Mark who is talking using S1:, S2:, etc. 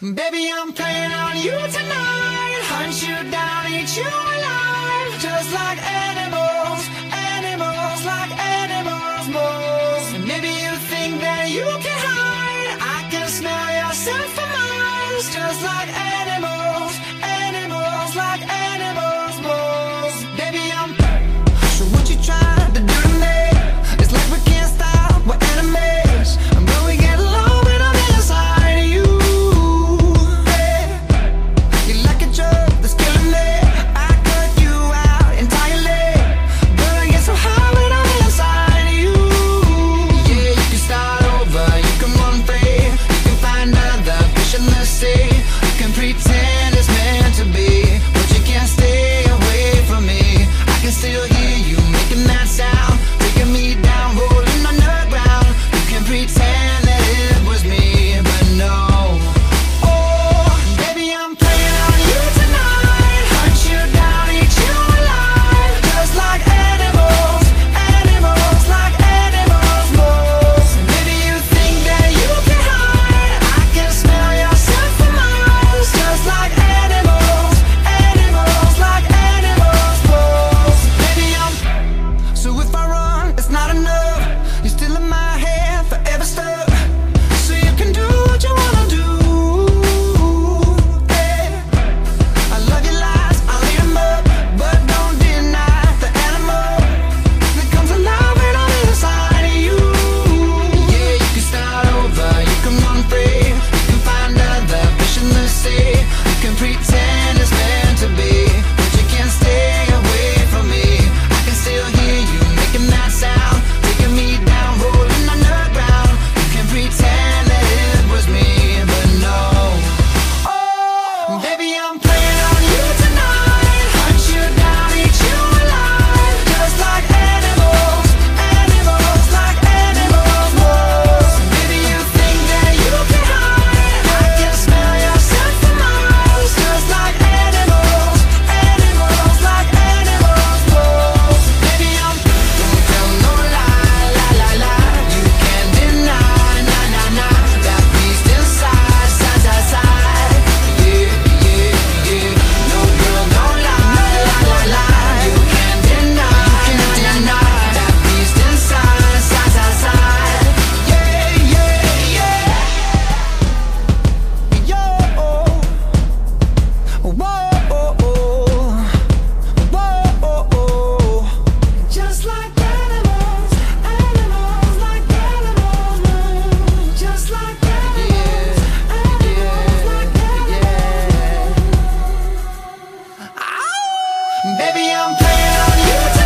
S1: Baby, I'm playing on you tonight. Hunt you down, eat you alive, just like animals. Baby, I'm playing on you.